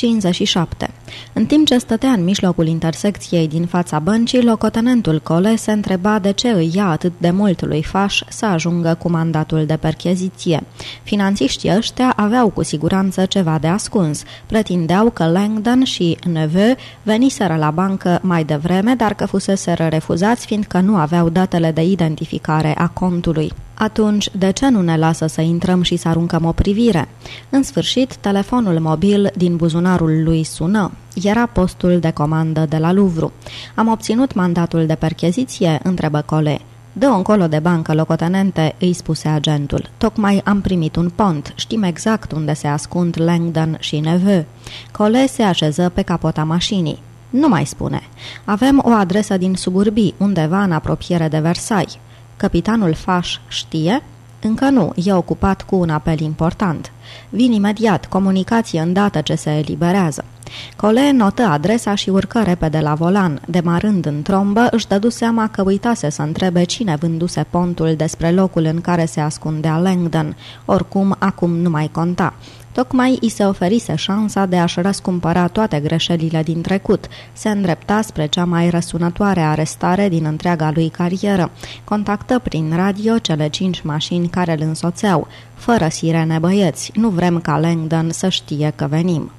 57. În timp ce stătea în mijlocul intersecției din fața băncii, locotenentul Cole se întreba de ce îi ia atât de mult lui Faș să ajungă cu mandatul de percheziție. Finanțiștii ăștia aveau cu siguranță ceva de ascuns. Pretindeau că Langdon și Neveu veniseră la bancă mai devreme, dar că fuseseră refuzați fiindcă nu aveau datele de identificare a contului. Atunci, de ce nu ne lasă să intrăm și să aruncăm o privire? În sfârșit, telefonul mobil din buzunarul lui sună. Era postul de comandă de la Louvre. Am obținut mandatul de percheziție? întrebă Cole. Dă încolo de bancă, locotenente, îi spuse agentul. Tocmai am primit un pont. Știm exact unde se ascund Langdon și Neveu. Cole se așeză pe capota mașinii. Nu mai spune. Avem o adresă din suburbii, undeva în apropiere de Versailles. Capitanul Faș știe? Încă nu, e ocupat cu un apel important. Vin imediat, comunicație îndată ce se eliberează. Cole notă adresa și urcă repede la volan. Demarând în trombă, își dădu seama că uitase să întrebe cine vânduse pontul despre locul în care se ascundea Langdon. Oricum, acum nu mai conta. Tocmai i se oferise șansa de a-și răscumpăra toate greșelile din trecut. Se îndrepta spre cea mai răsunătoare arestare din întreaga lui carieră. Contactă prin radio cele cinci mașini care îl însoțeau. Fără sirene băieți, nu vrem ca Langdon să știe că venim.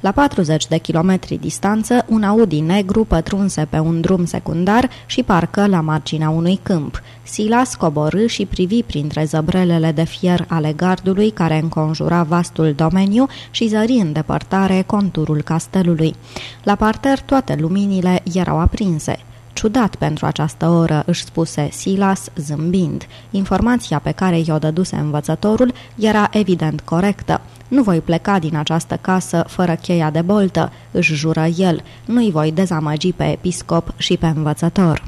La 40 de kilometri distanță, un Audi negru pătrunse pe un drum secundar și parcă la marginea unui câmp. Silas coborâ și privi printre zăbrelele de fier ale gardului care înconjura vastul domeniu și zări în depărtare conturul castelului. La parter toate luminile erau aprinse. Ciudat pentru această oră, își spuse Silas zâmbind. Informația pe care i-o dăduse învățătorul era evident corectă. Nu voi pleca din această casă fără cheia de boltă, își jură el. Nu-i voi dezamăgi pe episcop și pe învățător.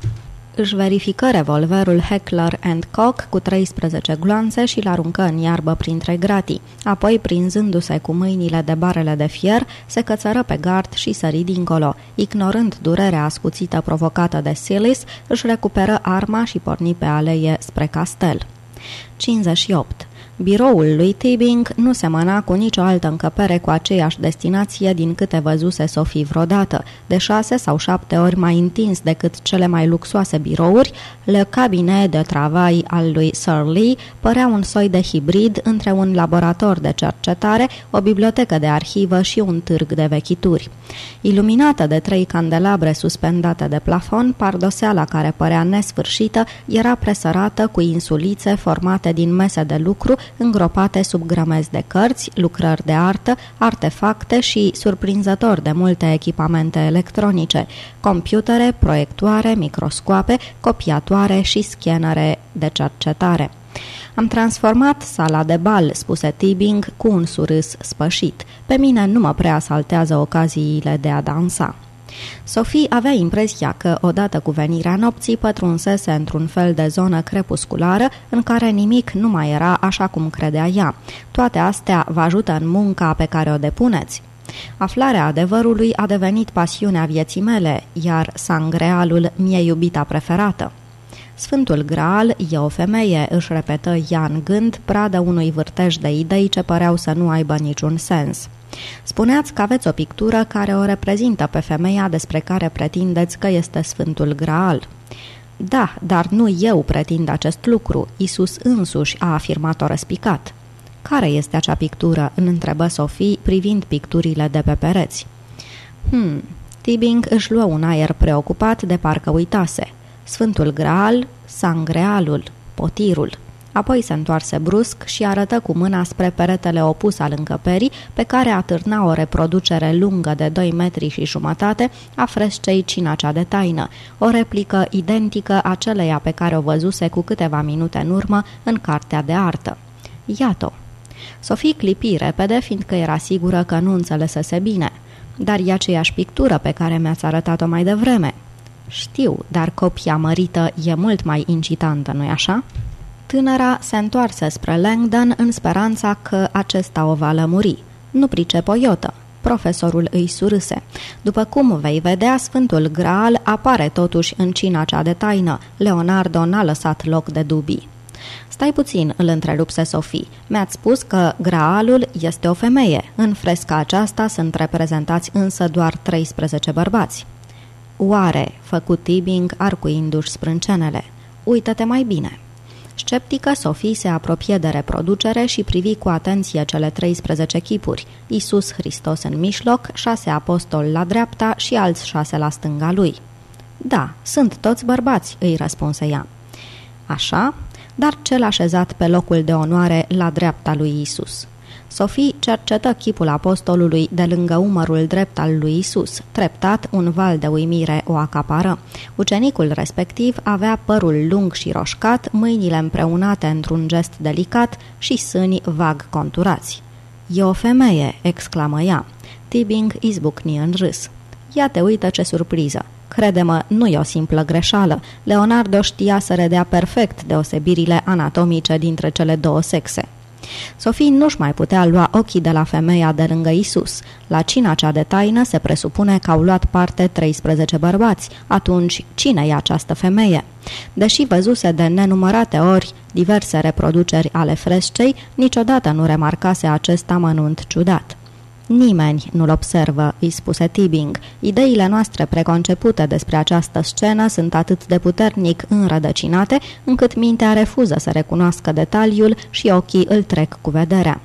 Își verifică revolverul Heckler and Koch cu 13 gloanțe și l-aruncă în iarbă printre gratii. Apoi, prinzându-se cu mâinile de barele de fier, se cățără pe gard și sări dincolo. Ignorând durerea ascuțită provocată de Silis, își recuperă arma și porni pe aleie spre castel. 58. Biroul lui Tibing nu semăna cu nicio altă încăpere cu aceeași destinație din câte văzuse Sophie vreodată, de șase sau șapte ori mai întins decât cele mai luxoase birouri, le cabinet de travai al lui Sir Lee părea un soi de hibrid între un laborator de cercetare, o bibliotecă de arhivă și un târg de vechituri. Iluminată de trei candelabre suspendate de plafon, pardoseala care părea nesfârșită era presărată cu insulițe formate din mese de lucru îngropate sub grămezi de cărți, lucrări de artă, artefacte și surprinzător de multe echipamente electronice, computere, proiectoare, microscoape, copiatoare și scanere de cercetare. Am transformat sala de bal, spuse Tibing cu un surâs spășit. Pe mine nu mă prea saltează ocaziile de a dansa. Sophie avea impresia că, odată cu venirea nopții, pătrunsese într-un fel de zonă crepusculară în care nimic nu mai era așa cum credea ea. Toate astea vă ajută în munca pe care o depuneți. Aflarea adevărului a devenit pasiunea vieții mele, iar sangrealul mi-e iubita preferată. Sfântul Graal e o femeie, își repetă ea în gând, pradă unui vârtej de idei ce păreau să nu aibă niciun sens. Spuneați că aveți o pictură care o reprezintă pe femeia despre care pretindeți că este Sfântul Graal. Da, dar nu eu pretind acest lucru. Isus însuși a afirmat-o răspicat. Care este acea pictură?" îl întrebă Sofie, privind picturile de pe pereți. Hmm, Tibing își luă un aer preocupat de parcă uitase. Sfântul Graal, Sangrealul, Potirul. Apoi se întoarse brusc și arătă cu mâna spre peretele opus al încăperii, pe care atârna o reproducere lungă de 2 metri și jumătate a frescei Cina cea de taină, o replică identică aceleia pe care o văzuse cu câteva minute în urmă în cartea de artă. Iată! Sofie clipi repede, fiindcă era sigură că nu înțelesese bine. Dar e aceeași pictură pe care mi-ați arătat-o mai devreme. Știu, dar copia mărită e mult mai incitantă, nu-i așa? Tânăra se întoarse spre Langdon în speranța că acesta o va lămuri. Nu pricep o iotă. Profesorul îi surâse. După cum vei vedea, Sfântul Graal apare totuși în cina cea de taină. Leonardo n-a lăsat loc de dubii. Stai puțin, îl întrerupse Sofie. Mi-ați spus că Graalul este o femeie. În fresca aceasta sunt reprezentați însă doar 13 bărbați. Oare, făcut Tibing arcuindu-și sprâncenele. Uită-te mai bine. Sceptică, Sofie se apropie de reproducere și privi cu atenție cele 13 chipuri, Isus Hristos în mijloc, șase apostoli la dreapta și alți șase la stânga lui. Da, sunt toți bărbați, îi răspunse ea. Așa, dar cel așezat pe locul de onoare la dreapta lui Isus. Sofie cercetă chipul apostolului de lângă umărul drept al lui Isus. Treptat, un val de uimire o acapară. Ucenicul respectiv avea părul lung și roșcat, mâinile împreunate într-un gest delicat și sâni vag conturați. E o femeie!" exclamă ea. Tibing izbucni în râs. Ia te uită ce surpriză! Crede-mă, nu e o simplă greșeală. Leonardo știa să redea perfect deosebirile anatomice dintre cele două sexe. Sofie nu-și mai putea lua ochii de la femeia de lângă Isus. La cina cea de taină se presupune că au luat parte 13 bărbați. Atunci, cine e această femeie? Deși văzuse de nenumărate ori diverse reproduceri ale frescei, niciodată nu remarcase acest amănunt ciudat. Nimeni nu-l observă, îi spuse Tibing. Ideile noastre preconcepute despre această scenă sunt atât de puternic înrădăcinate, încât mintea refuză să recunoască detaliul și ochii îl trec cu vederea.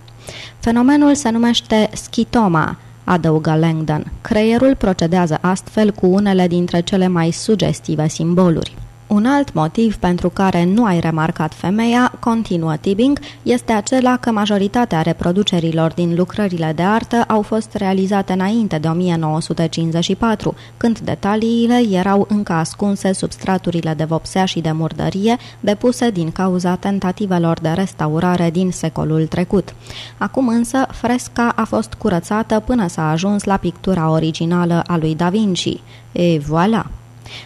Fenomenul se numește schitoma, adăugă Langdon. Creierul procedează astfel cu unele dintre cele mai sugestive simboluri. Un alt motiv pentru care nu ai remarcat femeia, continuă Tibing, este acela că majoritatea reproducerilor din lucrările de artă au fost realizate înainte de 1954, când detaliile erau încă ascunse sub straturile de vopsea și de murdărie depuse din cauza tentativelor de restaurare din secolul trecut. Acum însă, fresca a fost curățată până s-a ajuns la pictura originală a lui Da Vinci. E voilà!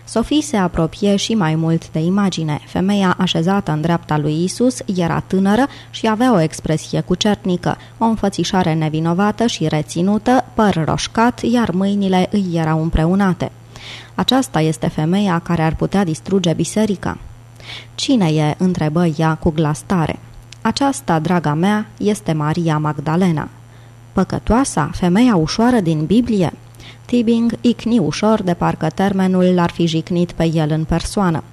Sofie se apropie și mai mult de imagine. Femeia așezată în dreapta lui Isus era tânără și avea o expresie cucernică, o înfățișare nevinovată și reținută, păr roșcat, iar mâinile îi erau împreunate. Aceasta este femeia care ar putea distruge biserica. Cine e?" întrebă ea cu glas tare. Aceasta, draga mea, este Maria Magdalena. Păcătoasa, femeia ușoară din Biblie?" Tibing icni ușor de parcă termenul l-ar fi jicnit pe el în persoană.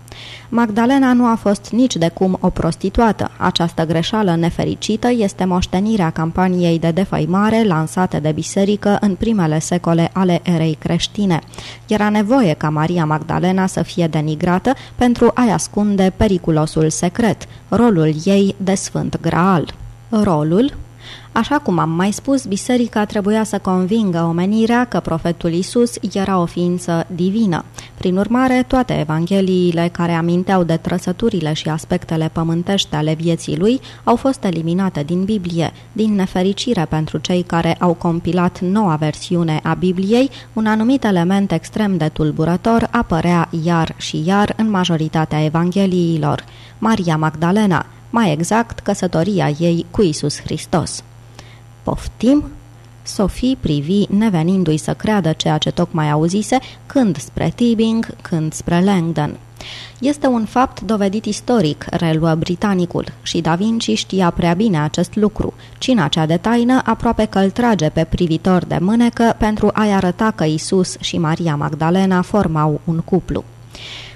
Magdalena nu a fost nici de cum o prostituată. Această greșeală nefericită este moștenirea campaniei de defăimare lansate de biserică în primele secole ale erei creștine. Era nevoie ca Maria Magdalena să fie denigrată pentru a-i ascunde periculosul secret, rolul ei de sfânt graal. Rolul Așa cum am mai spus, biserica trebuia să convingă omenirea că profetul Isus era o ființă divină. Prin urmare, toate evangheliile care aminteau de trăsăturile și aspectele pământești ale vieții lui au fost eliminate din Biblie. Din nefericire pentru cei care au compilat noua versiune a Bibliei, un anumit element extrem de tulburător apărea iar și iar în majoritatea evangheliilor. Maria Magdalena, mai exact căsătoria ei cu Isus Hristos. Poftim? Sophie privi, nevenindu-i să creadă ceea ce tocmai auzise, când spre Tibing, când spre Langdon. Este un fapt dovedit istoric, reluă britanicul, și Da Vinci știa prea bine acest lucru. Cina cea de taină aproape că îl trage pe privitor de mânecă pentru a-i arăta că Isus și Maria Magdalena formau un cuplu.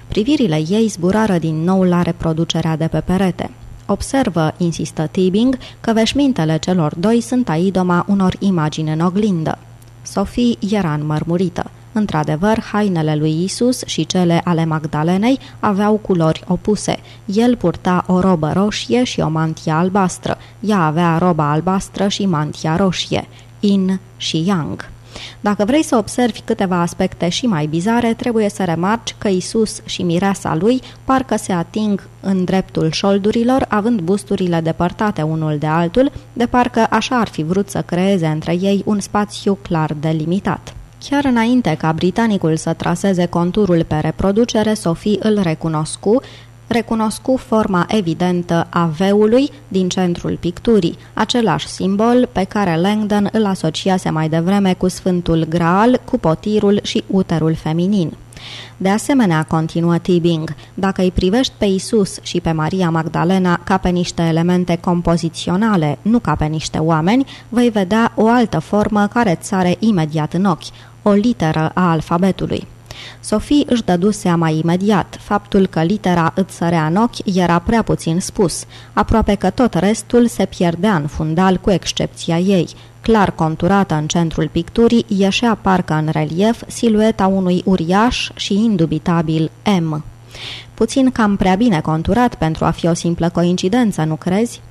Privirile ei zburară din nou la reproducerea de pe perete. Observă, insistă Tibing, că veșmintele celor doi sunt a idoma unor imagini în oglindă. Sophie era înmărmurită. Într-adevăr, hainele lui Isus și cele ale Magdalenei aveau culori opuse. El purta o robă roșie și o mantie albastră. Ea avea roba albastră și mantia roșie. In și Yang. Dacă vrei să observi câteva aspecte și mai bizare, trebuie să remarci că Isus și mireasa lui parcă se ating în dreptul șoldurilor, având busturile depărtate unul de altul, de parcă așa ar fi vrut să creeze între ei un spațiu clar delimitat. Chiar înainte ca britanicul să traseze conturul pe reproducere, Sofie îl recunoscu, recunoscu forma evidentă a veului din centrul picturii, același simbol pe care Langdon îl asociase mai devreme cu Sfântul Graal, cu potirul și uterul feminin. De asemenea, continuă Tibing, dacă îi privești pe Isus și pe Maria Magdalena ca pe niște elemente compoziționale, nu ca pe niște oameni, vei vedea o altă formă care îți sare imediat în ochi, o literă a alfabetului. Sophie își dădu seama imediat. Faptul că litera îți sărea în ochi era prea puțin spus. Aproape că tot restul se pierdea în fundal, cu excepția ei. Clar conturată în centrul picturii, ieșea parcă în relief silueta unui uriaș și indubitabil M. Puțin cam prea bine conturat pentru a fi o simplă coincidență, nu crezi?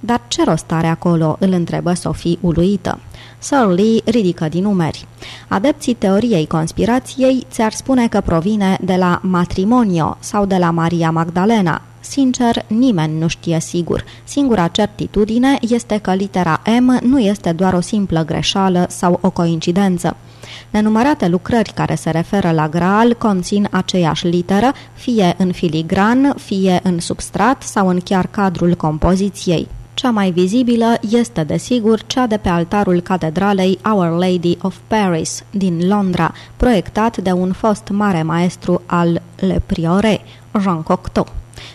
Dar ce rost are acolo?" îl întrebă Sophie uluită. Sir Lee ridică din numeri. Adepții teoriei conspirației ți-ar spune că provine de la matrimonio sau de la Maria Magdalena. Sincer, nimeni nu știe sigur. Singura certitudine este că litera M nu este doar o simplă greșeală sau o coincidență. Nenumărate lucrări care se referă la Graal conțin aceeași literă, fie în filigran, fie în substrat sau în chiar cadrul compoziției. Cea mai vizibilă este, desigur, cea de pe altarul catedralei Our Lady of Paris din Londra, proiectat de un fost mare maestru al Le Priore, Jean Cocteau.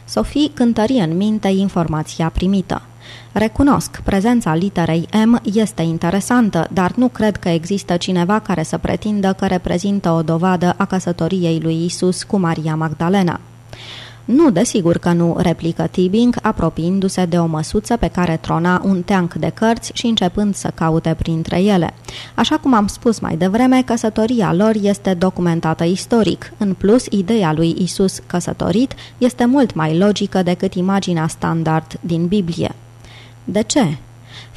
Sophie cântărie în minte informația primită. Recunosc, prezența literei M este interesantă, dar nu cred că există cineva care să pretindă că reprezintă o dovadă a căsătoriei lui Isus cu Maria Magdalena. Nu, desigur că nu, replică Tibing, apropiindu-se de o măsuță pe care trona un teanc de cărți și începând să caute printre ele. Așa cum am spus mai devreme, căsătoria lor este documentată istoric. În plus, ideea lui Isus căsătorit este mult mai logică decât imaginea standard din Biblie. De ce?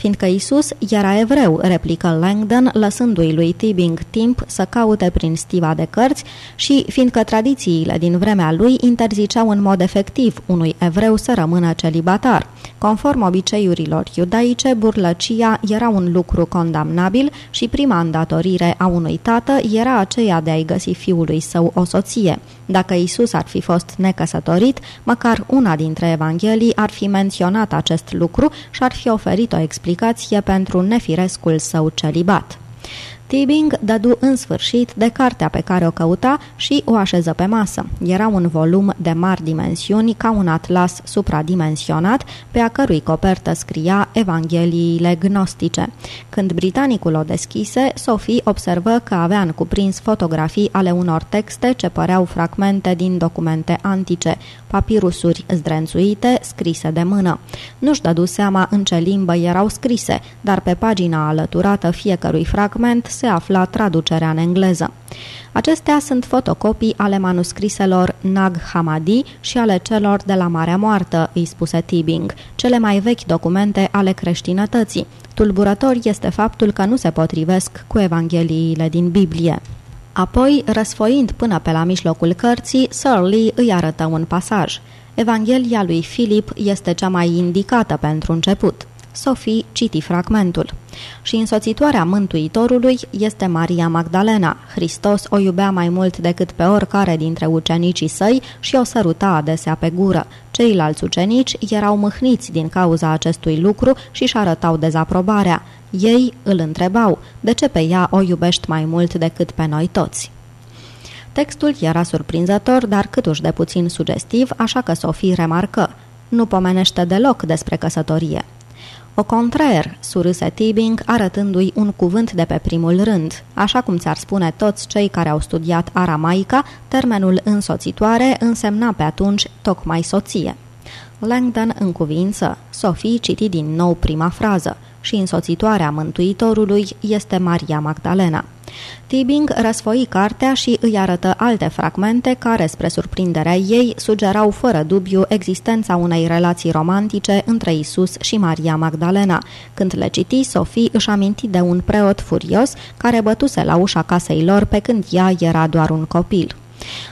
Fiindcă Isus era evreu, replică Langdon, lăsându-i lui Tibing timp să caute prin stiva de cărți și fiindcă tradițiile din vremea lui interziceau în mod efectiv unui evreu să rămână celibatar. Conform obiceiurilor iudaice, burlăcia era un lucru condamnabil și prima îndatorire a unui tată era aceea de a-i găsi fiului său o soție. Dacă Isus ar fi fost necăsătorit, măcar una dintre evanghelii ar fi menționat acest lucru și ar fi oferit o explicație pentru nefirescul său celibat. Tibing dădu în sfârșit de cartea pe care o căuta și o așeză pe masă. Era un volum de mari dimensiuni, ca un atlas supradimensionat, pe a cărui copertă scria Evangheliile gnostice. Când britanicul o deschise, Sophie observă că avea în cuprins fotografii ale unor texte ce păreau fragmente din documente antice, papirusuri zdrențuite, scrise de mână. Nu-și dădu seama în ce limbă erau scrise, dar pe pagina alăturată fiecărui fragment se afla traducerea în engleză. Acestea sunt fotocopii ale manuscriselor Nag Hammadi și ale celor de la Marea Moartă, îi spuse Tibing, cele mai vechi documente ale creștinătății. Tulburător este faptul că nu se potrivesc cu evangheliile din Biblie. Apoi, răsfoind până pe la mijlocul cărții, Sir Lee îi arătă un pasaj. Evanghelia lui Filip este cea mai indicată pentru început. Sophie citi fragmentul. Și însoțitoarea Mântuitorului este Maria Magdalena. Hristos o iubea mai mult decât pe oricare dintre ucenicii săi și o săruta adesea pe gură. Ceilalți ucenici erau mâhniți din cauza acestui lucru și își arătau dezaprobarea. Ei îl întrebau, de ce pe ea o iubești mai mult decât pe noi toți? Textul era surprinzător, dar câtuși de puțin sugestiv, așa că Sofie remarcă. Nu pomenește deloc despre căsătorie. O contraer, surâse Tibing, arătându-i un cuvânt de pe primul rând. Așa cum ți-ar spune toți cei care au studiat aramaica, termenul însoțitoare însemna pe atunci tocmai soție. Langdon în cuvință, Sophie citi din nou prima frază și însoțitoarea Mântuitorului este Maria Magdalena. Tibing răsfoi cartea și îi arătă alte fragmente care, spre surprinderea ei, sugerau fără dubiu existența unei relații romantice între Isus și Maria Magdalena. Când le citi, Sofie își aminti de un preot furios care bătuse la ușa casei lor pe când ea era doar un copil.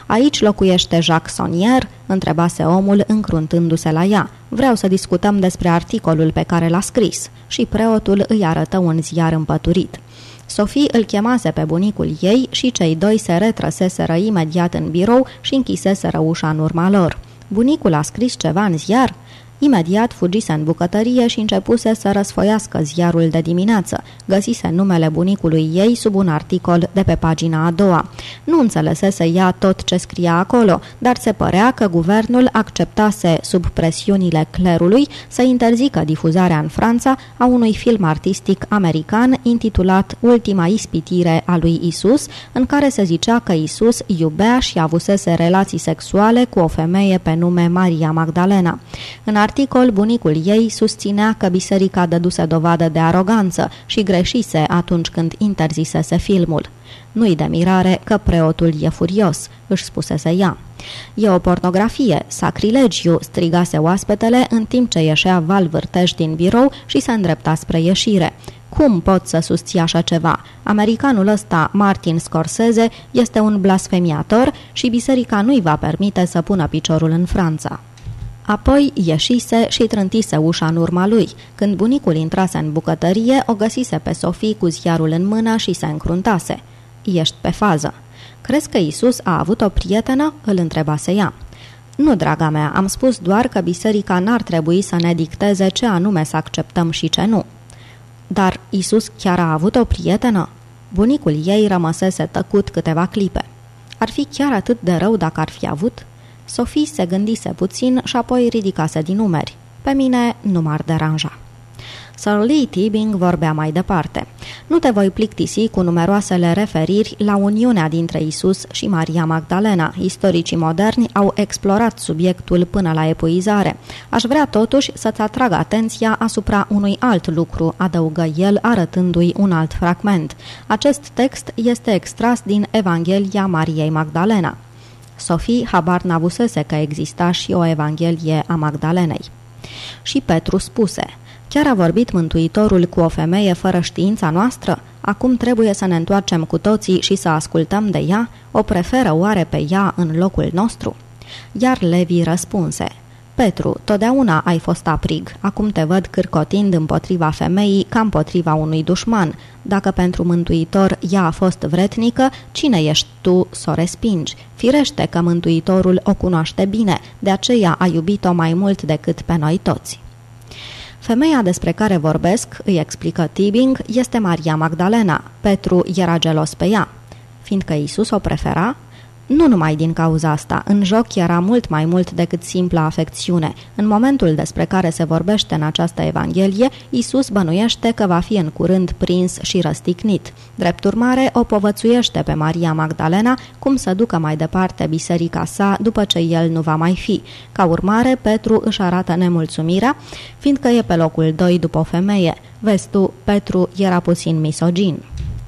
Aici locuiește Jacques Sonier?" întrebase omul încruntându-se la ea. Vreau să discutăm despre articolul pe care l-a scris." Și preotul îi arătă un ziar împăturit. Sofie îl chemase pe bunicul ei și cei doi se retrăseseră imediat în birou și închiseseră ușa în urma lor. Bunicul a scris ceva în ziar? Imediat fugise în bucătărie și începuse să răsfoiască ziarul de dimineață. Găsise numele bunicului ei sub un articol de pe pagina a doua. Nu înțelesese ea tot ce scria acolo, dar se părea că guvernul acceptase sub presiunile clerului să interzică difuzarea în Franța a unui film artistic american intitulat Ultima ispitire a lui Isus, în care se zicea că Isus iubea și avusese relații sexuale cu o femeie pe nume Maria Magdalena. În articol, bunicul ei susținea că biserica dăduse dovadă de aroganță și greșise atunci când interzisese filmul. Nu-i de mirare că preotul e furios, își spusese ea. E o pornografie, sacrilegiu, strigase oaspetele în timp ce ieșea Val Vârteș din birou și se îndrepta spre ieșire. Cum pot să susții așa ceva? Americanul ăsta, Martin Scorsese, este un blasfemiator și biserica nu-i va permite să pună piciorul în Franța. Apoi ieșise și trântise ușa în urma lui. Când bunicul intrase în bucătărie, o găsise pe Sofie cu ziarul în mână și se încruntase. Ești pe fază. Crezi că Isus a avut o prietenă?" îl întrebase ea. Nu, draga mea, am spus doar că biserica n-ar trebui să ne dicteze ce anume să acceptăm și ce nu. Dar Isus chiar a avut o prietenă? Bunicul ei rămăsese tăcut câteva clipe. Ar fi chiar atât de rău dacă ar fi avut? Sofie se gândise puțin și apoi ridicase din numeri. Pe mine nu m-ar deranja. Sir Lee Tibing vorbea mai departe. Nu te voi plictisi cu numeroasele referiri la uniunea dintre Isus și Maria Magdalena. Istoricii moderni au explorat subiectul până la epuizare. Aș vrea totuși să-ți atrag atenția asupra unui alt lucru, adăugă el arătându-i un alt fragment. Acest text este extras din Evanghelia Mariei Magdalena. Sofie habar n-avusese că exista și o Evanghelie a Magdalenei. Și Petru spuse – Chiar a vorbit Mântuitorul cu o femeie fără știința noastră? Acum trebuie să ne întoarcem cu toții și să ascultăm de ea? O preferă oare pe ea în locul nostru? Iar Levi răspunse, Petru, totdeauna ai fost aprig, acum te văd cârcotind împotriva femeii ca împotriva unui dușman. Dacă pentru mântuitor ea a fost vretnică, cine ești tu să o respingi? Firește că mântuitorul o cunoaște bine, de aceea a iubit-o mai mult decât pe noi toți. Femeia despre care vorbesc, îi explică Tibing, este Maria Magdalena. Petru era gelos pe ea. Fiindcă Isus o prefera, nu numai din cauza asta, în joc era mult mai mult decât simpla afecțiune. În momentul despre care se vorbește în această evanghelie, Isus bănuiește că va fi în curând prins și răstignit. Drept urmare, o povățuiește pe Maria Magdalena cum să ducă mai departe biserica sa după ce el nu va mai fi. Ca urmare, Petru își arată nemulțumirea, fiindcă e pe locul 2 după o femeie. Vezi tu, Petru era puțin misogin.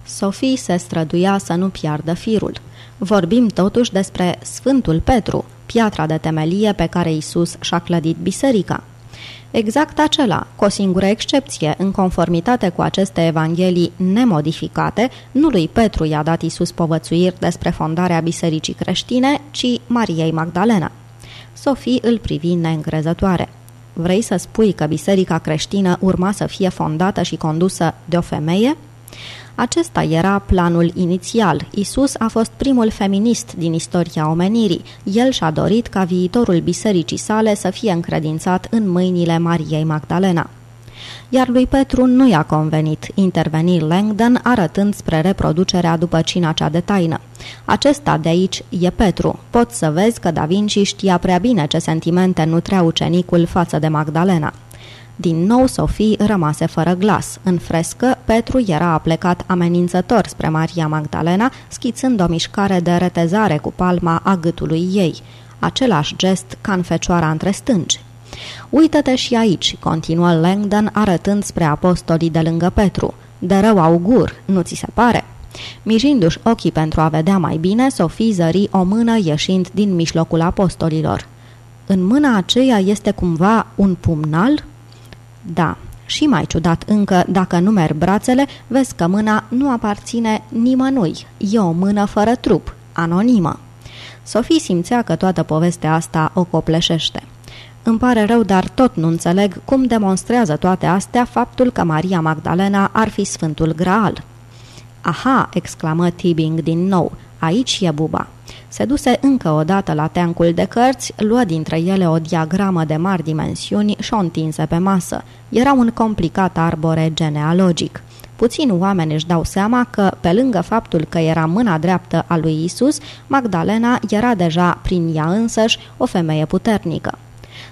Sofie se străduia să nu piardă firul. Vorbim totuși despre Sfântul Petru, piatra de temelie pe care Isus și-a clădit biserica. Exact acela, cu o singură excepție, în conformitate cu aceste evanghelii nemodificate, nu lui Petru i-a dat Isus povățuiri despre fondarea bisericii creștine, ci Mariei Magdalena. Sofie îl privi neîncrezătoare. Vrei să spui că biserica creștină urma să fie fondată și condusă de o femeie? Acesta era planul inițial. Isus a fost primul feminist din istoria omenirii. El și-a dorit ca viitorul bisericii sale să fie încredințat în mâinile Mariei Magdalena iar lui Petru nu i-a convenit, interveni Langdon arătând spre reproducerea după cina cea de taină. Acesta de aici e Petru. Poți să vezi că Da Vinci știa prea bine ce sentimente nutrea ucenicul față de Magdalena. Din nou Sofie rămase fără glas. În frescă, Petru era aplecat amenințător spre Maria Magdalena, schițând o mișcare de retezare cu palma a gâtului ei. Același gest ca în fecioara între stângi. Uită-te și aici, continuă Langdon arătând spre apostolii de lângă Petru. De rău augur, nu ți se pare? Mijindu-și ochii pentru a vedea mai bine, Sofie zări o mână ieșind din mijlocul apostolilor. În mâna aceea este cumva un pumnal? Da, și mai ciudat încă, dacă nu merg brațele, vezi că mâna nu aparține nimănui. E o mână fără trup, anonimă. Sofie simțea că toată povestea asta o copleșește. Îmi pare rău, dar tot nu înțeleg cum demonstrează toate astea faptul că Maria Magdalena ar fi Sfântul Graal. Aha, exclamă Tibing din nou, Aici e buba. Se duse încă o dată la teancul de cărți, luă dintre ele o diagramă de mari dimensiuni și o întinse pe masă. Era un complicat arbore genealogic. Puțini oameni își dau seama că, pe lângă faptul că era mâna dreaptă a lui Isus, Magdalena era deja, prin ea însăși, o femeie puternică.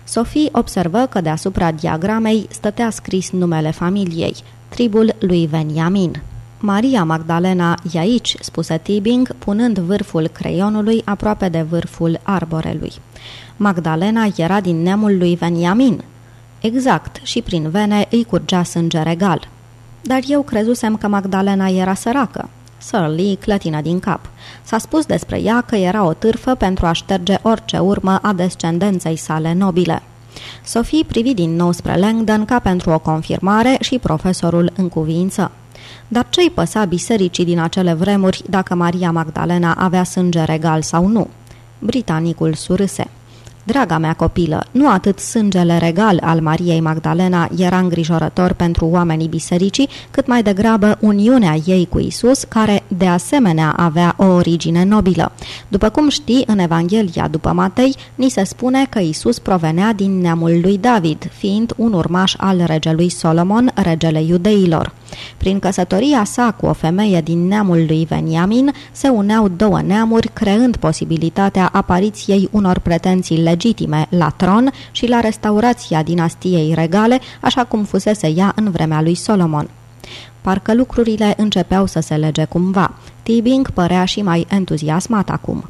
Sophie observă că deasupra diagramei stătea scris numele familiei, tribul lui Veniamin. Maria Magdalena e aici, spuse Tibing, punând vârful creionului aproape de vârful arborelui. Magdalena era din neamul lui Veniamin. Exact, și prin vene îi curgea sânge regal. Dar eu crezusem că Magdalena era săracă. Lee clătină din cap. S-a spus despre ea că era o târfă pentru a șterge orice urmă a descendenței sale nobile. Sophie privi din nou spre Langdon ca pentru o confirmare și profesorul în cuvință. Dar ce-i păsa bisericii din acele vremuri dacă Maria Magdalena avea sânge regal sau nu? Britanicul surâse. Draga mea copilă, nu atât sângele regal al Mariei Magdalena era îngrijorător pentru oamenii bisericii, cât mai degrabă uniunea ei cu Isus, care de asemenea avea o origine nobilă. După cum știi, în Evanghelia după Matei, ni se spune că Isus provenea din neamul lui David, fiind un urmaș al regelui Solomon, regele iudeilor. Prin căsătoria sa cu o femeie din neamul lui Veniamin, se uneau două neamuri, creând posibilitatea apariției unor pretenții legitime la tron și la restaurația dinastiei regale, așa cum fusese ea în vremea lui Solomon. Parcă lucrurile începeau să se lege cumva. Tibing părea și mai entuziasmat acum.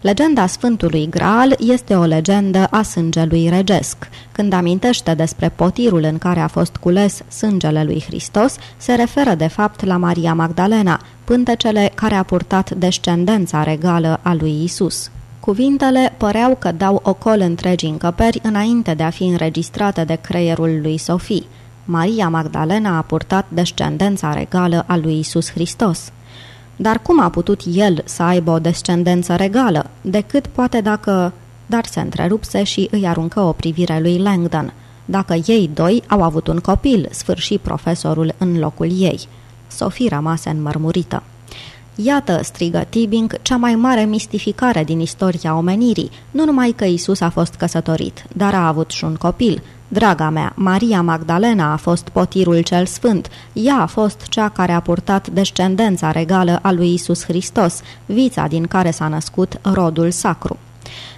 Legenda Sfântului Graal este o legendă a sângelui regesc. Când amintește despre potirul în care a fost cules sângele lui Hristos, se referă de fapt la Maria Magdalena, pântecele care a purtat descendența regală a lui Isus. Cuvintele păreau că dau ocol întregi încăperi înainte de a fi înregistrate de creierul lui Sofie. Maria Magdalena a purtat descendența regală a lui Isus Hristos. Dar cum a putut el să aibă o descendență regală, decât poate dacă... Dar se întrerupse și îi aruncă o privire lui Langdon. Dacă ei doi au avut un copil, sfârși profesorul în locul ei. Sofie rămase înmărmurită. Iată, strigă Tibing, cea mai mare mistificare din istoria omenirii. Nu numai că Isus a fost căsătorit, dar a avut și un copil. Draga mea, Maria Magdalena a fost potirul cel sfânt. Ea a fost cea care a purtat descendența regală a lui Isus Hristos, vița din care s-a născut rodul sacru.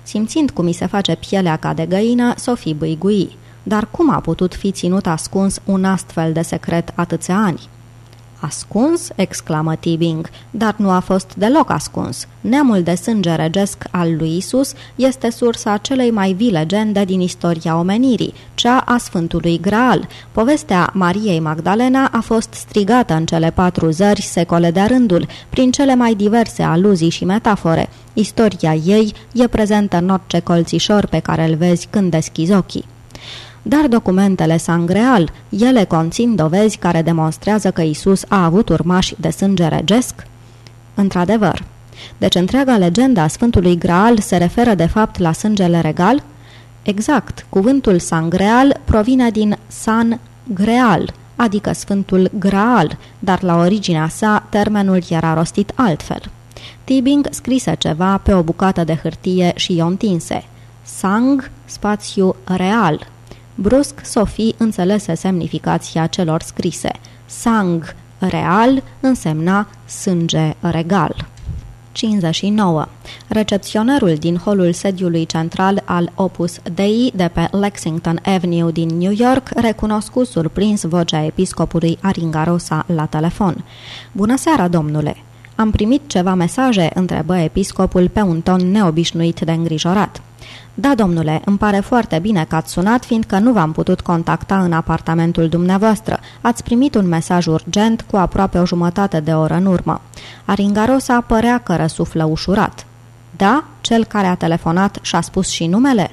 Simțind cum i se face pielea ca de găină, Sofie băigui. Dar cum a putut fi ținut ascuns un astfel de secret atâția ani? Ascuns? exclamă Tibing, dar nu a fost deloc ascuns. Neamul de sânge regesc al lui Isus este sursa celei mai vii legende din istoria omenirii, cea a Sfântului Graal. Povestea Mariei Magdalena a fost strigată în cele patru zări secole de rândul, prin cele mai diverse aluzii și metafore. Istoria ei e prezentă în orice colțișor pe care îl vezi când deschizi ochii dar documentele sangreal, ele conțin dovezi care demonstrează că Isus a avut urmași de sânge regesc? Într-adevăr. Deci întreaga legenda a Sfântului Graal se referă de fapt la sângele regal? Exact, cuvântul sangreal provine din san greal, adică Sfântul Graal, dar la originea sa termenul era rostit altfel. Tibing scrise ceva pe o bucată de hârtie și i-o întinse. Sang, spațiu real, Brusc, Sofie înțelese semnificația celor scrise. Sang real însemna sânge regal. 59. Recepționerul din holul sediului central al Opus Dei de pe Lexington Avenue din New York recunoscu surprins vocea episcopului Aringarosa la telefon. Bună seara, domnule! Am primit ceva mesaje, întrebă episcopul pe un ton neobișnuit de îngrijorat. Da, domnule, îmi pare foarte bine că ați sunat, fiindcă nu v-am putut contacta în apartamentul dumneavoastră. Ați primit un mesaj urgent cu aproape o jumătate de oră în urmă. Aringarosa părea că răsuflă ușurat. Da? Cel care a telefonat și-a spus și numele?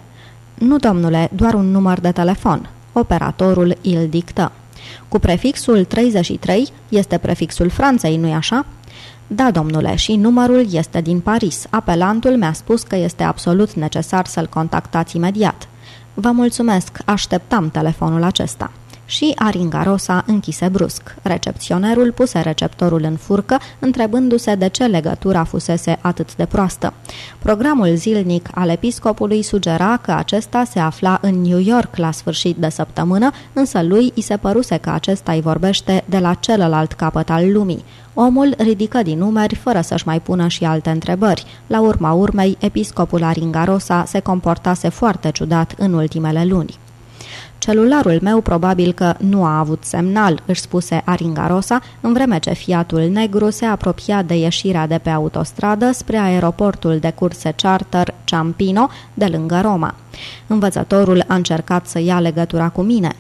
Nu, domnule, doar un număr de telefon. Operatorul îl dictă. Cu prefixul 33 este prefixul Franței, nu-i așa? Da, domnule, și numărul este din Paris. Apelantul mi-a spus că este absolut necesar să-l contactați imediat. Vă mulțumesc, așteptam telefonul acesta. Și Aringarosa închise brusc. Recepționerul puse receptorul în furcă, întrebându-se de ce legătura fusese atât de proastă. Programul zilnic al episcopului sugera că acesta se afla în New York la sfârșit de săptămână, însă lui îi se păruse că acesta îi vorbește de la celălalt capăt al lumii. Omul ridică din numeri fără să-și mai pună și alte întrebări. La urma urmei, episcopul Aringarosa se comportase foarte ciudat în ultimele luni. Celularul meu probabil că nu a avut semnal, își spuse Aringarosa, în vreme ce Fiatul negru se apropia de ieșirea de pe autostradă spre aeroportul de curse charter Ciampino de lângă Roma. Învățătorul a încercat să ia legătura cu mine.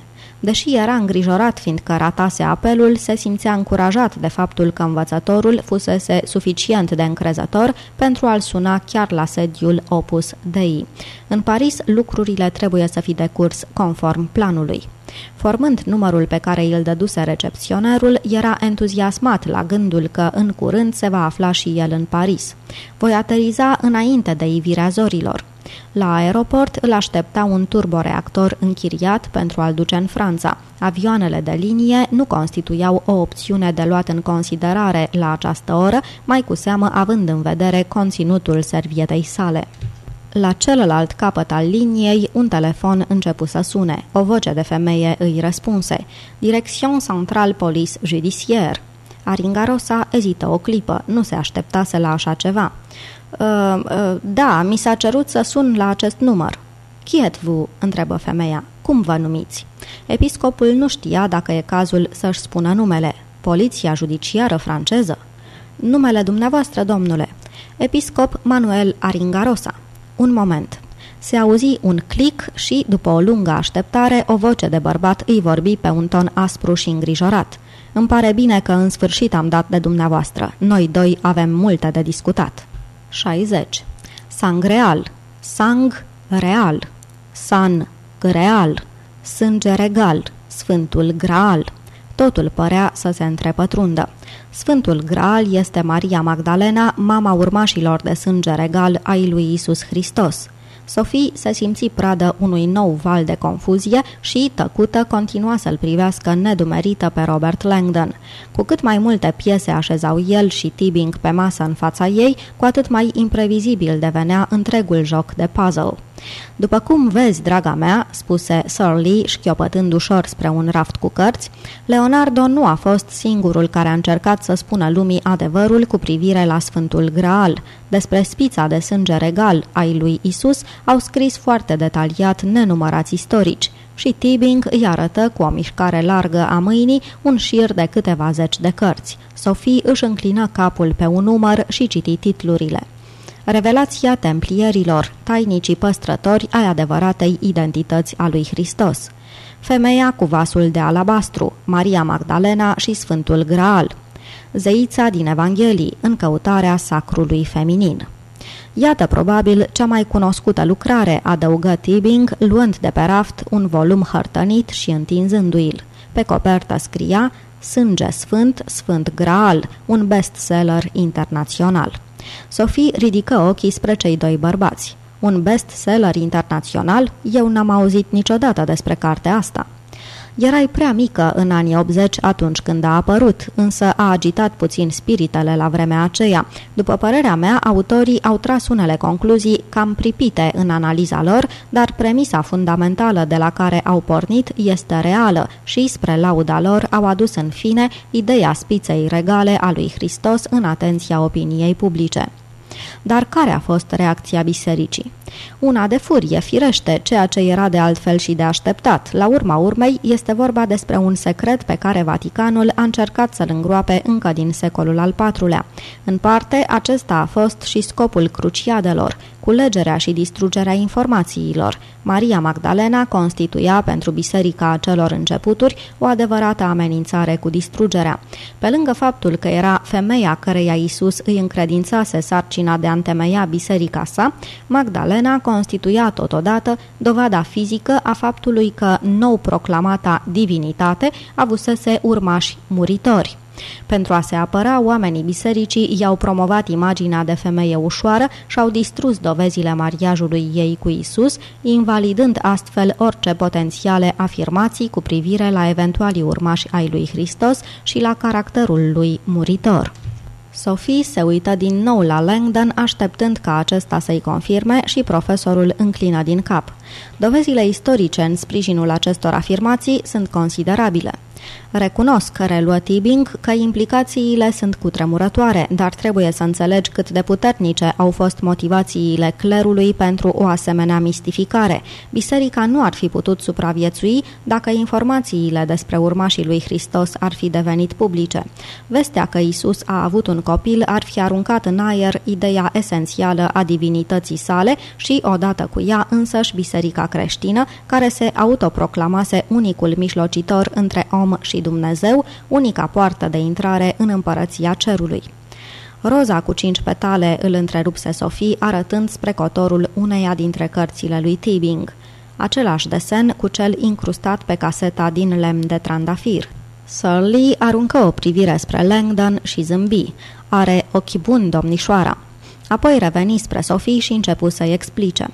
Deși era îngrijorat fiindcă ratase apelul, se simțea încurajat de faptul că învățătorul fusese suficient de încrezător pentru a-l suna chiar la sediul Opus Dei. În Paris, lucrurile trebuie să fi decurs conform planului. Formând numărul pe care îl dăduse recepționerul, era entuziasmat la gândul că în curând se va afla și el în Paris. Voi ateriza înainte de ivirea zorilor. La aeroport îl aștepta un turboreactor închiriat pentru a-l duce în Franța. Avioanele de linie nu constituiau o opțiune de luat în considerare la această oră, mai cu seamă având în vedere conținutul servietei sale. La celălalt capăt al liniei, un telefon începu să sune. O voce de femeie îi răspunse. Direction Central Police Judiciaire. Aringarosa ezită o clipă, nu se așteptase la așa ceva. Uh, uh, da, mi s-a cerut să sun la acest număr. Qui êtes-vous?" întrebă femeia. Cum vă numiți?" Episcopul nu știa dacă e cazul să-și spună numele. Poliția judiciară franceză? Numele dumneavoastră, domnule. Episcop Manuel Aringarosa. Un moment. Se auzi un clic și, după o lungă așteptare, o voce de bărbat îi vorbi pe un ton aspru și îngrijorat. Îmi pare bine că în sfârșit am dat de dumneavoastră. Noi doi avem multe de discutat. 60. Sangreal, sang real, san greal, sânge regal, Sfântul Graal. Totul părea să se întrepătrundă. Sfântul Graal este Maria Magdalena, mama urmașilor de sânge regal ai lui Isus Hristos. Sophie se simți pradă unui nou val de confuzie și, tăcută, continua să-l privească nedumerită pe Robert Langdon. Cu cât mai multe piese așezau el și Tibing pe masă în fața ei, cu atât mai imprevizibil devenea întregul joc de puzzle. După cum vezi, draga mea, spuse Surly, șchiopătând ușor spre un raft cu cărți, Leonardo nu a fost singurul care a încercat să spună lumii adevărul cu privire la Sfântul Graal. Despre spița de sânge regal ai lui Isus au scris foarte detaliat nenumărați istorici și Tibing îi arătă cu o mișcare largă a mâinii un șir de câteva zeci de cărți. Sophie își înclină capul pe un număr și citi titlurile. Revelația templierilor, tainicii păstrători ai adevăratei identități a lui Hristos. Femeia cu vasul de alabastru, Maria Magdalena și Sfântul Graal. Zeița din Evanghelii, în căutarea sacrului feminin. Iată probabil cea mai cunoscută lucrare, adăugă Tibing, luând de pe raft un volum hărtănit și întinzându-l. Pe copertă scria Sânge Sfânt, Sfânt Graal, un bestseller internațional. Sophie ridică ochii spre cei doi bărbați. Un bestseller internațional? Eu n-am auzit niciodată despre cartea asta. Erai prea mică în anii 80 atunci când a apărut, însă a agitat puțin spiritele la vremea aceea. După părerea mea, autorii au tras unele concluzii cam pripite în analiza lor, dar premisa fundamentală de la care au pornit este reală și, spre lauda lor, au adus în fine ideea spiței regale a lui Hristos în atenția opiniei publice. Dar care a fost reacția bisericii? Una de furie, firește, ceea ce era de altfel și de așteptat. La urma urmei, este vorba despre un secret pe care Vaticanul a încercat să-l îngroape încă din secolul al IV-lea. În parte, acesta a fost și scopul cruciadelor, culegerea și distrugerea informațiilor. Maria Magdalena constituia pentru biserica celor începuturi o adevărată amenințare cu distrugerea. Pe lângă faptul că era femeia căreia Isus îi încredințase sarcina de a întemeia biserica sa, Magdalena constituia totodată dovada fizică a faptului că nou proclamata divinitate avusese urmași muritori. Pentru a se apăra, oamenii bisericii i-au promovat imaginea de femeie ușoară și au distrus dovezile mariajului ei cu Isus, invalidând astfel orice potențiale afirmații cu privire la eventualii urmași ai lui Hristos și la caracterul lui muritor. Sophie se uită din nou la Langdon, așteptând ca acesta să-i confirme și profesorul înclină din cap. Dovezile istorice în sprijinul acestor afirmații sunt considerabile. Recunosc, reluă Tibing, că implicațiile sunt cutremurătoare, dar trebuie să înțelegi cât de puternice au fost motivațiile clerului pentru o asemenea mistificare. Biserica nu ar fi putut supraviețui dacă informațiile despre urmașii lui Hristos ar fi devenit publice. Vestea că Isus a avut un copil ar fi aruncat în aer ideea esențială a divinității sale și, odată cu ea, însăși biserica creștină, care se autoproclamase unicul mijlocitor între om și Dumnezeu, unica poartă de intrare în împărăția cerului. Roza cu cinci petale îl întrerupse Sofie, arătând spre cotorul uneia dintre cărțile lui Tibing. Același desen cu cel incrustat pe caseta din lemn de trandafir. Surly aruncă o privire spre Langdon și zâmbi. Are ochi buni, domnișoara. Apoi reveni spre Sofie și începu să-i explice.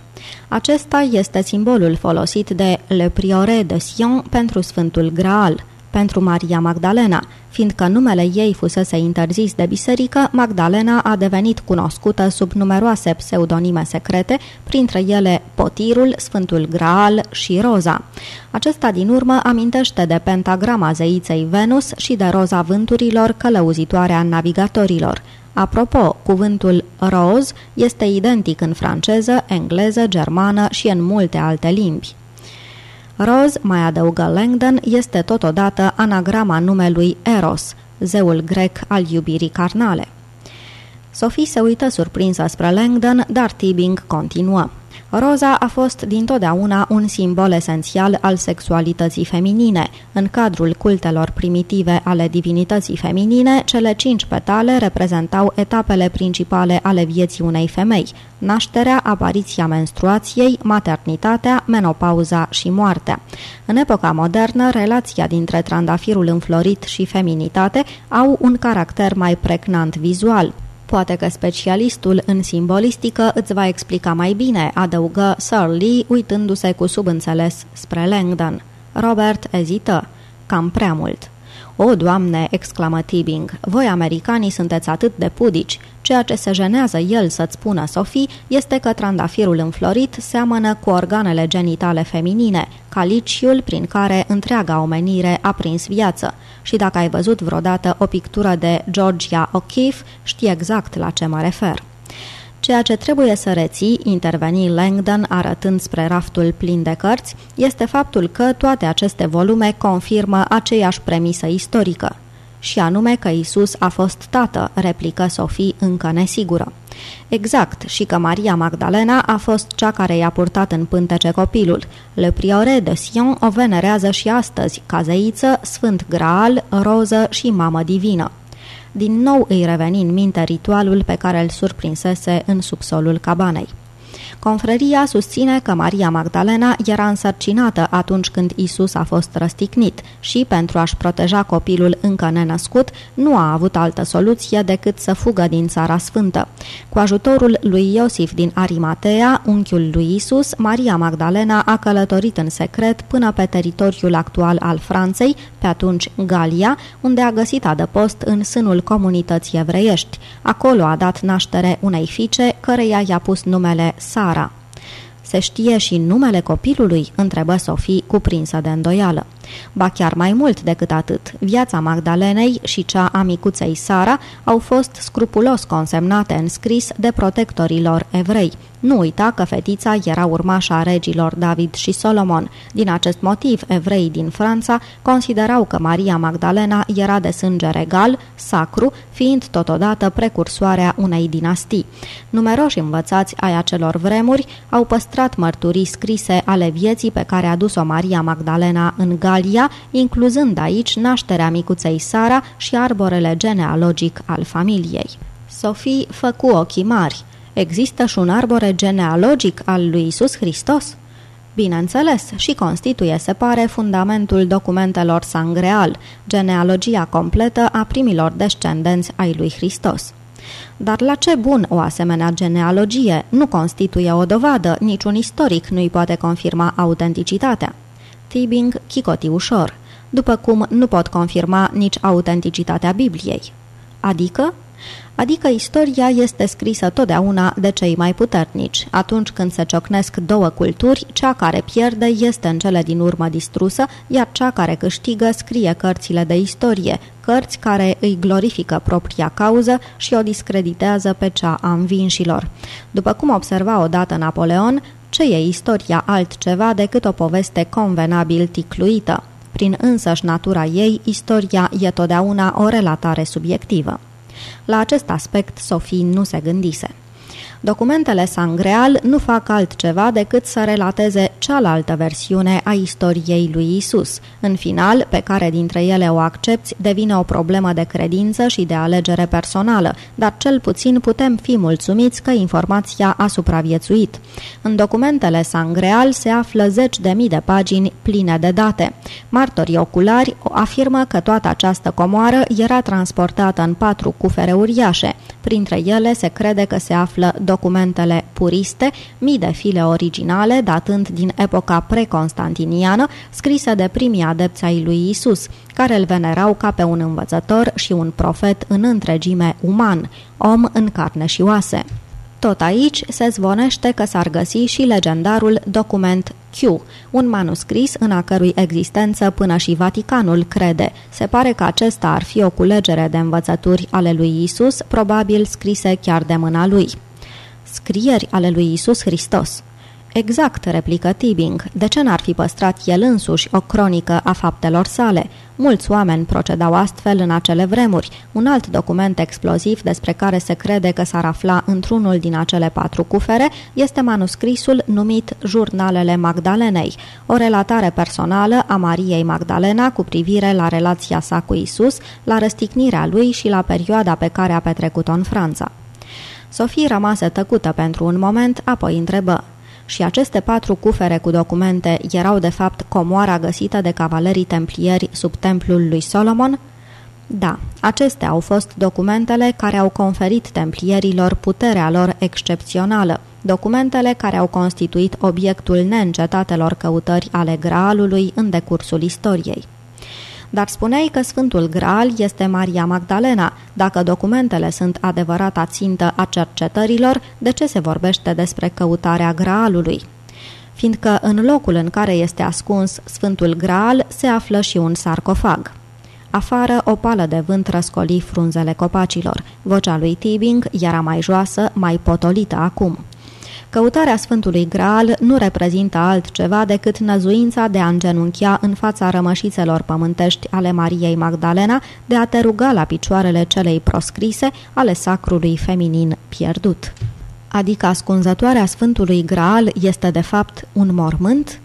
Acesta este simbolul folosit de Le Priore de Sion pentru Sfântul Graal pentru Maria Magdalena. Fiindcă numele ei fusese interzis de biserică, Magdalena a devenit cunoscută sub numeroase pseudonime secrete, printre ele Potirul, Sfântul Graal și Roza. Acesta din urmă amintește de pentagrama zeiței Venus și de roza vânturilor călăuzitoare a navigatorilor. Apropo, cuvântul roz este identic în franceză, engleză, germană și în multe alte limbi. Rose, mai adăugă Langdon, este totodată anagrama numelui Eros, zeul grec al iubirii carnale. Sophie se uită surprinsă spre Langdon, dar Tibing continuă. Roza a fost dintotdeauna un simbol esențial al sexualității feminine. În cadrul cultelor primitive ale divinității feminine, cele cinci petale reprezentau etapele principale ale vieții unei femei, nașterea, apariția menstruației, maternitatea, menopauza și moartea. În epoca modernă, relația dintre trandafirul înflorit și feminitate au un caracter mai pregnant vizual. Poate că specialistul în simbolistică îți va explica mai bine, adăugă Sir Lee, uitându-se cu subînțeles spre Langdon. Robert ezită. Cam prea mult. O, Doamne!" exclamă Tibing, voi americanii sunteți atât de pudici. Ceea ce se jenează el să-ți spună Sophie este că trandafirul înflorit seamănă cu organele genitale feminine, caliciul prin care întreaga omenire a prins viață. Și dacă ai văzut vreodată o pictură de Georgia O'Keeffe, știi exact la ce mă refer. Ceea ce trebuie să reții, interveni Langdon arătând spre raftul plin de cărți, este faptul că toate aceste volume confirmă aceeași premisă istorică și anume că Isus a fost tată, replică Sofie încă nesigură. Exact, și că Maria Magdalena a fost cea care i-a purtat în pântece copilul. Le Priore de Sion o venerează și astăzi, ca zeiță, Sfânt Graal, roză și mamă divină. Din nou îi reveni în minte ritualul pe care îl surprinsese în subsolul cabanei. Confreria susține că Maria Magdalena era însărcinată atunci când Isus a fost răstignit și, pentru a-și proteja copilul încă nenăscut, nu a avut altă soluție decât să fugă din Țara Sfântă. Cu ajutorul lui Iosif din Arimatea, unchiul lui Isus, Maria Magdalena a călătorit în secret până pe teritoriul actual al Franței, pe atunci Galia, unde a găsit adăpost în sânul comunității evreiești. Acolo a dat naștere unei fiice, căreia i-a pus numele Sara. Sara. Se știe și numele copilului?" întrebă Sofie, cuprinsă de îndoială. Ba chiar mai mult decât atât, viața Magdalenei și cea a micuței Sara au fost scrupulos consemnate în scris de protectorilor evrei. Nu uita că fetița era urmașa regilor David și Solomon. Din acest motiv, evrei din Franța considerau că Maria Magdalena era de sânge regal, sacru, fiind totodată precursoarea unei dinastii. Numeroși învățați ai acelor vremuri au păstrat mărturii scrise ale vieții pe care a dus-o Maria Magdalena în Galia, incluzând aici nașterea micuței Sara și arborele genealogic al familiei. Sofie făcu ochii mari. Există și un arbore genealogic al lui Isus Hristos? Bineînțeles, și constituie, se pare, fundamentul documentelor sangreal, genealogia completă a primilor descendenți ai lui Hristos. Dar la ce bun o asemenea genealogie nu constituie o dovadă, niciun istoric nu-i poate confirma autenticitatea. Tibing chicoti ușor, după cum nu pot confirma nici autenticitatea Bibliei. Adică, Adică istoria este scrisă totdeauna de cei mai puternici. Atunci când se ciocnesc două culturi, cea care pierde este în cele din urmă distrusă, iar cea care câștigă scrie cărțile de istorie, cărți care îi glorifică propria cauză și o discreditează pe cea a învinșilor. După cum observa odată Napoleon, ce e istoria altceva decât o poveste convenabil ticluită? Prin însăși natura ei, istoria e totdeauna o relatare subiectivă. La acest aspect Sofie nu se gândise. Documentele Sangreal nu fac altceva decât să relateze cealaltă versiune a istoriei lui Isus. În final, pe care dintre ele o accepti devine o problemă de credință și de alegere personală, dar cel puțin putem fi mulțumiți că informația a supraviețuit. În documentele Sangreal se află zeci de mii de pagini pline de date. Martorii oculari afirmă că toată această comoară era transportată în patru cufere uriașe. Printre ele se crede că se află documentele puriste, mii de file originale datând din epoca preconstantiniană, scrise de primii adepți ai lui Isus, care îl venerau ca pe un învățător și un profet în întregime uman, om în carne și oase. Tot aici se zvonește că s-ar găsi și legendarul document Q, un manuscris în a cărui existență până și Vaticanul crede. Se pare că acesta ar fi o culegere de învățături ale lui Isus, probabil scrise chiar de mâna lui scrieri ale lui Isus Hristos. Exact, replică Tibing. De ce n-ar fi păstrat el însuși o cronică a faptelor sale? Mulți oameni procedau astfel în acele vremuri. Un alt document exploziv despre care se crede că s-ar afla într-unul din acele patru cufere este manuscrisul numit Jurnalele Magdalenei, o relatare personală a Mariei Magdalena cu privire la relația sa cu Isus, la răstignirea lui și la perioada pe care a petrecut-o în Franța. Sofie rămase tăcută pentru un moment, apoi întrebă. Și aceste patru cufere cu documente erau de fapt comoara găsită de cavalerii templieri sub templul lui Solomon? Da, acestea au fost documentele care au conferit templierilor puterea lor excepțională, documentele care au constituit obiectul neîncetatelor căutări ale Graalului în decursul istoriei. Dar spuneai că Sfântul Graal este Maria Magdalena. Dacă documentele sunt adevărata țintă a cercetărilor, de ce se vorbește despre căutarea Graalului? Fiindcă în locul în care este ascuns Sfântul Graal se află și un sarcofag. Afară, o pală de vânt răscoli frunzele copacilor. Vocea lui Tibing era mai joasă, mai potolită acum. Căutarea Sfântului Graal nu reprezintă altceva decât năzuința de a îngenunchia în fața rămășițelor pământești ale Mariei Magdalena, de a te ruga la picioarele celei proscrise ale sacrului feminin pierdut. Adică ascunzătoarea Sfântului Graal este de fapt un mormânt?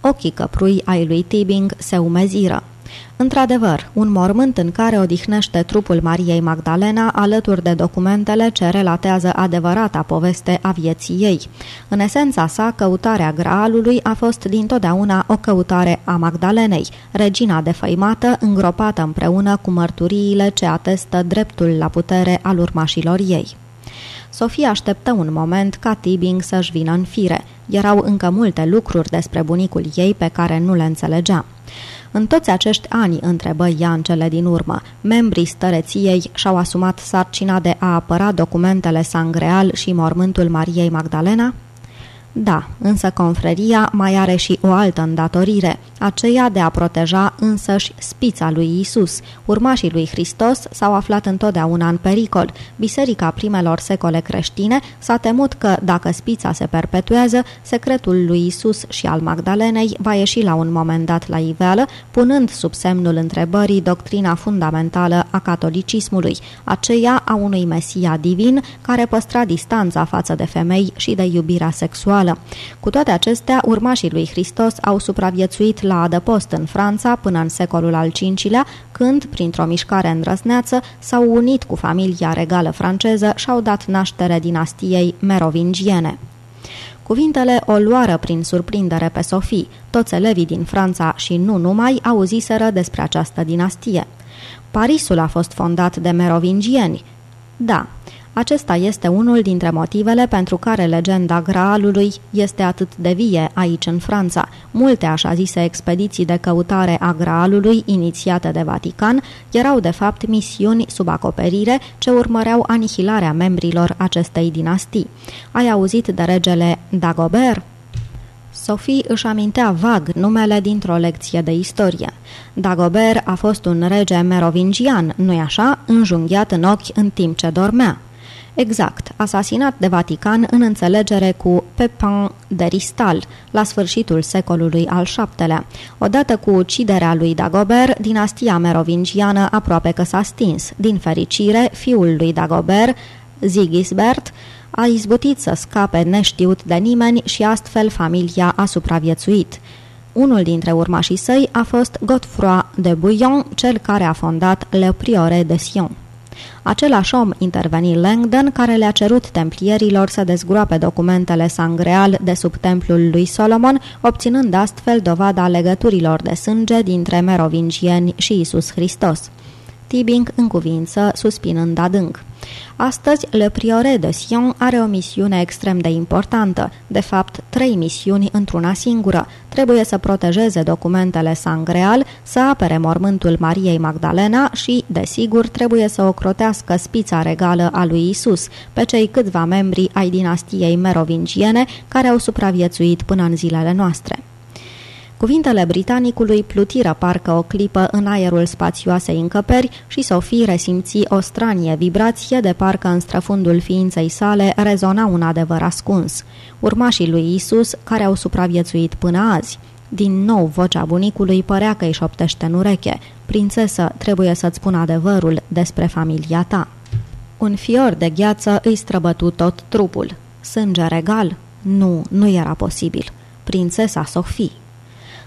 Ochii căprui ai lui Tibing se umeziră. Într-adevăr, un mormânt în care odihnește trupul Mariei Magdalena alături de documentele ce relatează adevărata poveste a vieții ei. În esența sa, căutarea Graalului a fost dintotdeauna o căutare a Magdalenei, regina defăimată, îngropată împreună cu mărturiile ce atestă dreptul la putere al urmașilor ei. Sofia așteptă un moment ca Tibing să-și vină în fire. Erau încă multe lucruri despre bunicul ei pe care nu le înțelegea. În toți acești ani, întrebă ea în cele din urmă, membrii stăreției și-au asumat sarcina de a apăra documentele Sangreal și mormântul Mariei Magdalena? Da, însă confreria mai are și o altă îndatorire, aceea de a proteja însăși spița lui Isus. Urmașii lui Hristos s-au aflat întotdeauna în pericol. Biserica primelor secole creștine s-a temut că, dacă spița se perpetuează, secretul lui Isus și al Magdalenei va ieși la un moment dat la iveală, punând sub semnul întrebării doctrina fundamentală a catolicismului, aceea a unui Mesia divin care păstra distanța față de femei și de iubirea sexuală sexuală. Cu toate acestea, urmașii lui Hristos au supraviețuit la adăpost în Franța până în secolul al V-lea, când, printr-o mișcare îndrăsneață, s-au unit cu familia regală franceză și au dat naștere dinastiei merovingiene. Cuvintele o luară prin surprindere pe Sofie. Toți elevii din Franța și nu numai auziseră despre această dinastie. Parisul a fost fondat de merovingieni. Da, acesta este unul dintre motivele pentru care legenda Graalului este atât de vie aici în Franța. Multe așa zise expediții de căutare a Graalului inițiate de Vatican erau de fapt misiuni sub acoperire ce urmăreau anihilarea membrilor acestei dinastii. Ai auzit de regele Dagobert? Sophie își amintea vag numele dintr-o lecție de istorie. Dagobert a fost un rege merovingian, nu-i așa, înjunghiat în ochi în timp ce dormea. Exact, asasinat de Vatican în înțelegere cu Pepin de Ristal, la sfârșitul secolului al VII-lea. Odată cu uciderea lui Dagobert, dinastia merovingiană aproape că s-a stins. Din fericire, fiul lui Dagobert, Sigisbert, a izbutit să scape neștiut de nimeni și astfel familia a supraviețuit. Unul dintre urmașii săi a fost Godefroy de Bouillon, cel care a fondat Le Priore de Sion. Același om interveni Langdon, care le-a cerut templierilor să dezgroape documentele sangreal de sub templul lui Solomon, obținând astfel dovada legăturilor de sânge dintre merovingieni și Isus Hristos. Tibing în cuvință, suspinând adânc. Astăzi, Le Priore de Sion are o misiune extrem de importantă, de fapt trei misiuni într-una singură. Trebuie să protejeze documentele sangreal, să apere mormântul Mariei Magdalena și, desigur, trebuie să ocrotească spița regală a lui Isus, pe cei câțiva membri ai dinastiei merovingiene care au supraviețuit până în zilele noastre. Cuvintele britanicului plutiră parcă o clipă în aerul spațioasei încăperi și Sofie resimți o stranie vibrație de parcă în străfundul ființei sale rezona un adevăr ascuns. Urmașii lui Isus care au supraviețuit până azi. Din nou vocea bunicului părea că îi șoptește în ureche. Prințesă, trebuie să-ți spun adevărul despre familia ta. Un fior de gheață îi străbătu tot trupul. Sânge regal? Nu, nu era posibil. Prințesa Sofie.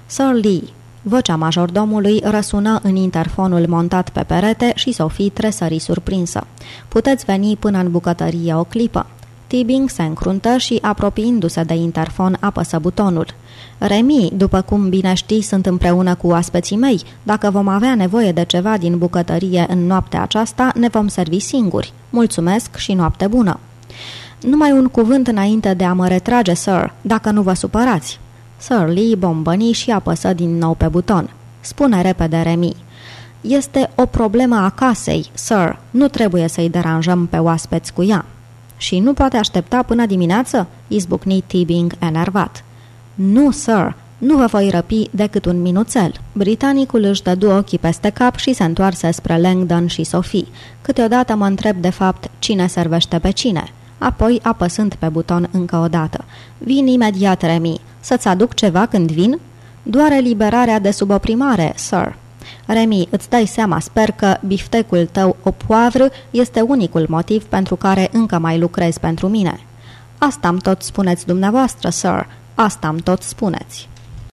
Sir Lee. Vocea majordomului răsună în interfonul montat pe perete și Sophie tresări surprinsă. Puteți veni până în bucătărie o clipă. Tibing se încruntă și, apropiindu-se de interfon, apăsă butonul. Remi, după cum bine știi, sunt împreună cu aspeții mei. Dacă vom avea nevoie de ceva din bucătărie în noaptea aceasta, ne vom servi singuri. Mulțumesc și noapte bună! Numai un cuvânt înainte de a mă retrage, sir, dacă nu vă supărați. Sir Lee bombăni și apăsă din nou pe buton. Spune repede Remi. Este o problemă a casei, sir. Nu trebuie să-i deranjăm pe oaspeți cu ea. Și nu poate aștepta până dimineață? Izbucni Tibing enervat. Nu, sir. Nu vă voi răpi decât un minuțel. Britanicul își dădu ochii peste cap și se întoarse spre Langdon și Sophie. Câteodată mă întreb de fapt cine servește pe cine. Apoi, apăsând pe buton încă o dată. Vin imediat, Remi. Să-ți aduc ceva când vin? Doar eliberarea de suboprimare, sir. Remi, îți dai seama, sper că biftecul tău o poavră este unicul motiv pentru care încă mai lucrezi pentru mine. Asta-mi tot spuneți dumneavoastră, sir. Asta-mi tot spuneți.